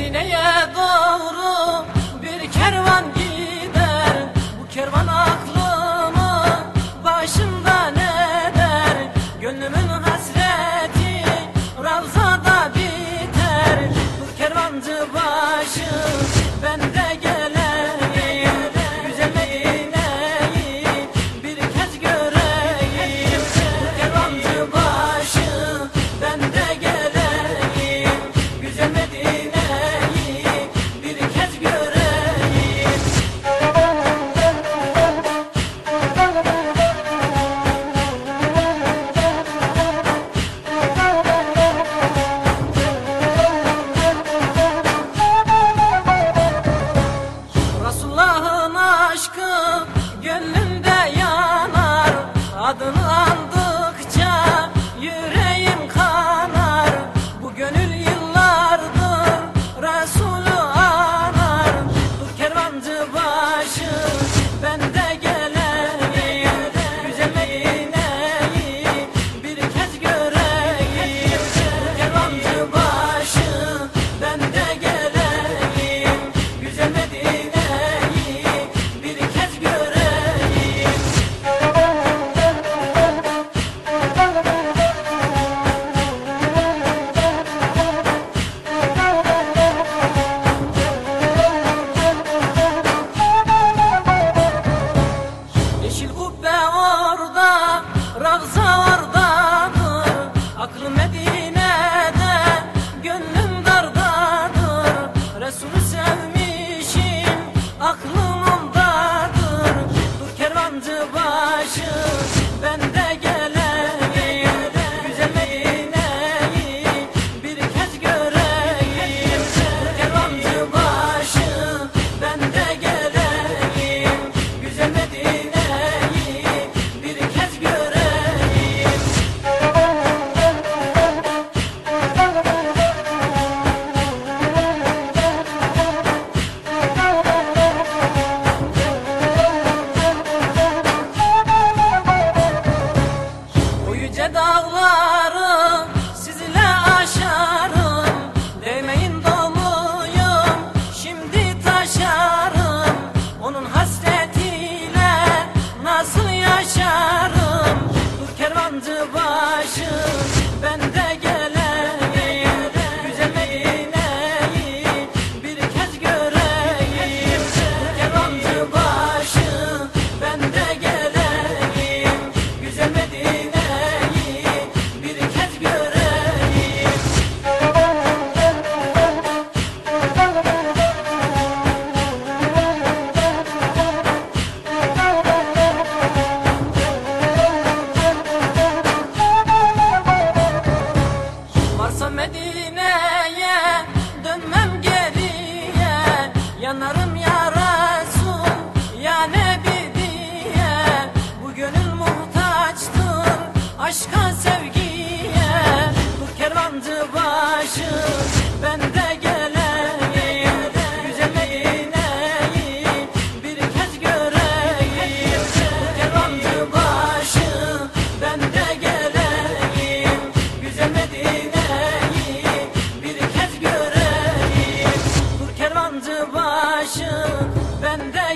Medine'ye doğru bir kervan gider. Bu kervan aklımı başımda ne der? Gönlümün hasreti Ravza'da biter. Bu kervancı başı bende adına Just. ben de geleyim Güzel eğleneyim bir kez göreyim. Kervancı başım ben de geleyim Güzel Medine'yi bir kez göreyim. Dur kervancı başım ben de